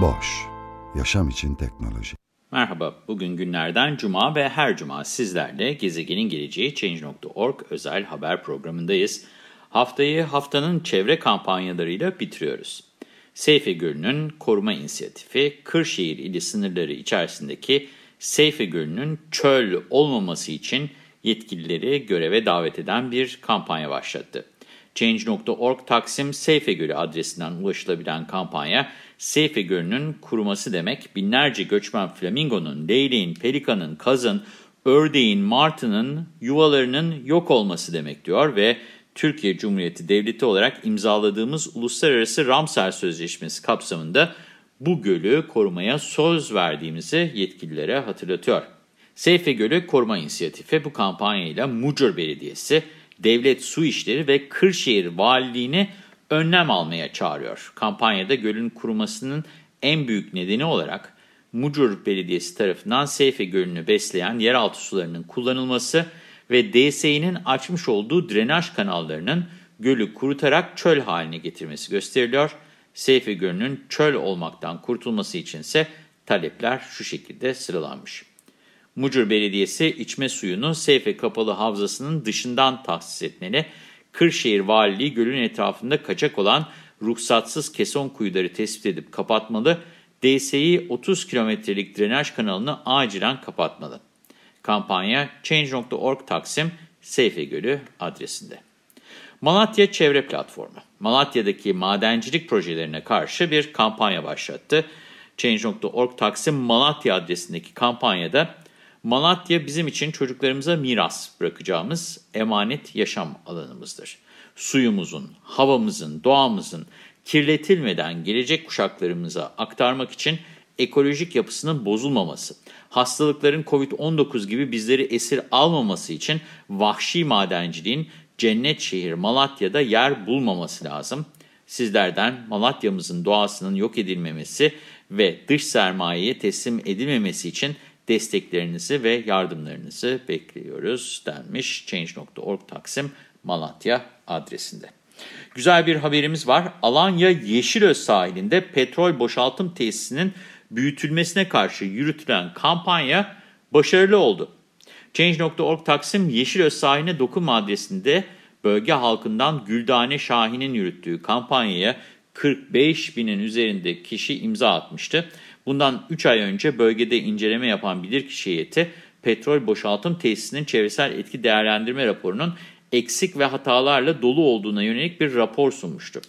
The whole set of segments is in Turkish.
Boş, yaşam için teknoloji. Merhaba, bugün günlerden cuma ve her cuma sizlerle Gezegenin Geleceği Change.org özel haber programındayız. Haftayı haftanın çevre kampanyalarıyla bitiriyoruz. Seyfe Gölü'nün koruma inisiyatifi, Kırşehir ili sınırları içerisindeki Seyfe Gölü'nün çöl olmaması için yetkilileri göreve davet eden bir kampanya başlattı. Change.org Taksim Seyfe Gölü adresinden ulaşılabilen kampanya, Seyfe Gölü'nün kuruması demek, binlerce göçmen flamingonun, leyleğin, pelikanın, kazın, ördeğin, martının yuvalarının yok olması demek diyor ve Türkiye Cumhuriyeti Devleti olarak imzaladığımız Uluslararası Ramsar Sözleşmesi kapsamında bu gölü korumaya söz verdiğimizi yetkililere hatırlatıyor. Seyfe Gölü Koruma İnisiyatifi bu kampanyayla Mucur Belediyesi, Devlet Su İşleri ve Kırşehir Valiliğini önlem almaya çağırıyor. Kampanyada gölün kurumasının en büyük nedeni olarak Mucur Belediyesi tarafından Seyfe Gölü'nü besleyen yeraltı sularının kullanılması ve DSİ'nin açmış olduğu drenaj kanallarının gölü kurutarak çöl haline getirmesi gösteriliyor. Seyfe Gölü'nün çöl olmaktan kurtulması içinse talepler şu şekilde sıralanmış. Mucur Belediyesi içme suyunu Seyfe Kapalı Havzası'nın dışından tahsis etmeli. Kırşehir Valiliği gölün etrafında kaçak olan ruhsatsız keson kuyuları tespit edip kapatmalı. DSİ 30 kilometrelik drenaj kanalını acilen kapatmalı. Kampanya Change.org Taksim Seyfe Gölü adresinde. Malatya Çevre Platformu, Malatya'daki madencilik projelerine karşı bir kampanya başlattı. Change.org Taksim Malatya adresindeki kampanyada Malatya bizim için çocuklarımıza miras bırakacağımız emanet yaşam alanımızdır. Suyumuzun, havamızın, doğamızın kirletilmeden gelecek kuşaklarımıza aktarmak için ekolojik yapısının bozulmaması, hastalıkların COVID-19 gibi bizleri esir almaması için vahşi madenciliğin cennet şehir Malatya'da yer bulmaması lazım. Sizlerden Malatya'mızın doğasının yok edilmemesi ve dış sermayeye teslim edilmemesi için desteklerinizi ve yardımlarınızı bekliyoruz denmiş Change.org Taksim Malatya adresinde. Güzel bir haberimiz var. Alanya Yeşilöz sahilinde petrol boşaltım tesisinin büyütülmesine karşı yürütülen kampanya başarılı oldu. Change.org Taksim Yeşilöz sahiline dokunma adresinde bölge halkından Güldane Şahin'in yürüttüğü kampanyaya 45 binin üzerinde kişi imza atmıştı. Bundan 3 ay önce bölgede inceleme yapan bilirkişi heyeti petrol boşaltım tesisinin çevresel etki değerlendirme raporunun eksik ve hatalarla dolu olduğuna yönelik bir rapor sunmuştu.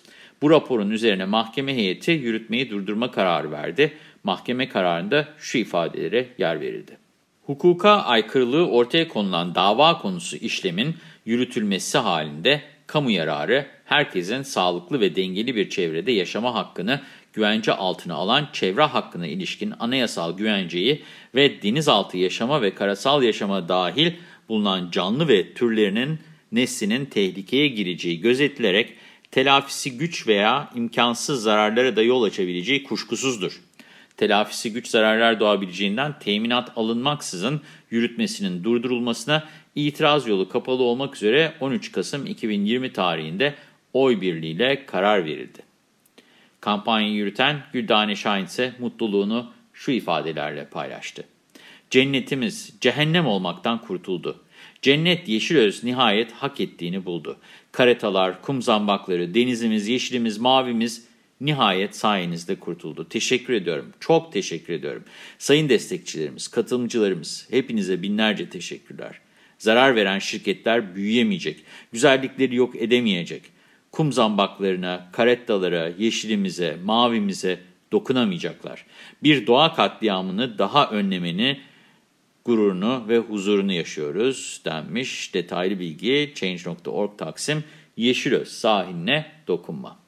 Bu raporun üzerine mahkeme heyeti yürütmeyi durdurma kararı verdi. Mahkeme kararında şu ifadelere yer verildi. Hukuka aykırılığı ortaya konulan dava konusu işlemin yürütülmesi halinde kamu yararı, herkesin sağlıklı ve dengeli bir çevrede yaşama hakkını güvence altına alan çevre hakkına ilişkin anayasal güvenceyi ve denizaltı yaşama ve karasal yaşama dahil bulunan canlı ve türlerinin neslinin tehlikeye gireceği gözetilerek telafisi güç veya imkansız zararlara da yol açabileceği kuşkusuzdur. Telafisi güç zararlar doğabileceğinden teminat alınmaksızın yürütmesinin durdurulmasına itiraz yolu kapalı olmak üzere 13 Kasım 2020 tarihinde oy birliğiyle karar verildi. Kampanyayı yürüten Güldane Şahin ise mutluluğunu şu ifadelerle paylaştı. Cennetimiz cehennem olmaktan kurtuldu. Cennet Yeşilöz nihayet hak ettiğini buldu. Karetalar, kum zambakları, denizimiz, yeşilimiz, mavimiz nihayet sayenizde kurtuldu. Teşekkür ediyorum. Çok teşekkür ediyorum. Sayın destekçilerimiz, katılımcılarımız hepinize binlerce teşekkürler. Zarar veren şirketler büyüyemeyecek, güzellikleri yok edemeyecek. Kum zambaklarına, karettalara, yeşilimize, mavimize dokunamayacaklar. Bir doğa katliamını daha önlemeni, gururunu ve huzurunu yaşıyoruz denmiş detaylı bilgi Change.org Taksim Yeşilöz sahiline dokunma.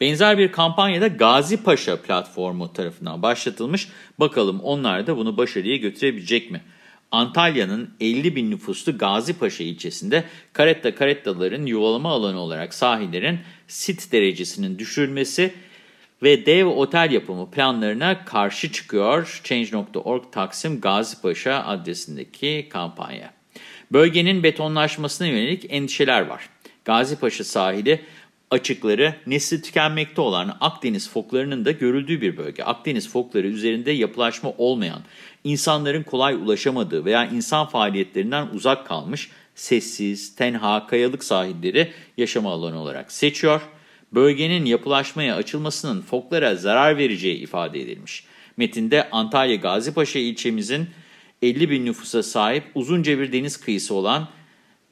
Benzer bir kampanyada Gazi Paşa platformu tarafından başlatılmış. Bakalım onlar da bunu başarıya götürebilecek mi? Antalya'nın 50 bin nüfuslu Gazi Paşa ilçesinde karetta karettaların yuvalama alanı olarak sahillerin sit derecesinin düşürülmesi ve dev otel yapımı planlarına karşı çıkıyor. Change.org Taksim Gazi Paşa adresindeki kampanya. Bölgenin betonlaşmasına yönelik endişeler var. Gazi Paşa sahili açıkları nesli tükenmekte olan Akdeniz foklarının da görüldüğü bir bölge. Akdeniz fokları üzerinde yapılaşma olmayan, insanların kolay ulaşamadığı veya insan faaliyetlerinden uzak kalmış sessiz, tenha, kayalık sahilleri yaşama alanı olarak seçiyor. Bölgenin yapılaşmaya açılmasının foklara zarar vereceği ifade edilmiş. Metinde Antalya Gazipaşa ilçemizin 50 bin nüfusa sahip uzunca bir deniz kıyısı olan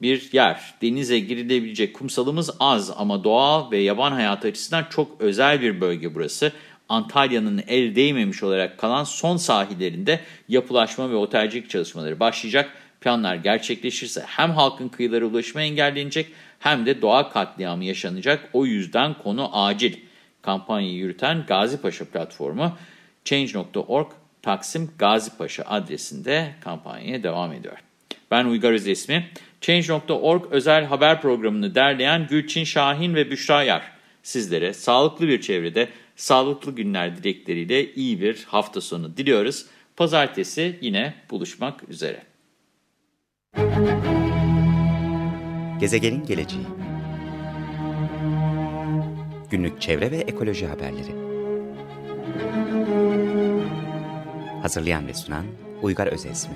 bir yer. Denize girilebilecek kumsalımız az ama doğal ve yaban hayatı açısından çok özel bir bölge burası. Antalya'nın el değmemiş olarak kalan son sahillerinde yapılaşma ve otelcilik çalışmaları başlayacak. Planlar gerçekleşirse hem halkın kıyılara ulaşımı engellenecek hem de doğa katliamı yaşanacak. O yüzden konu acil. Kampanyayı yürüten Gazi Paşa platformu Change.org Taksim Gazi Paşa adresinde kampanyaya devam ediyor. Ben Uygar Özesmi. Change.org özel haber programını derleyen Gülçin Şahin ve Büşra Yar. Sizlere sağlıklı bir çevrede, sağlıklı günler dilekleriyle iyi bir hafta sonu diliyoruz. Pazartesi yine buluşmak üzere. Gezegenin geleceği Günlük çevre ve ekoloji haberleri Hazırlayan ve sunan Uygar Özesmi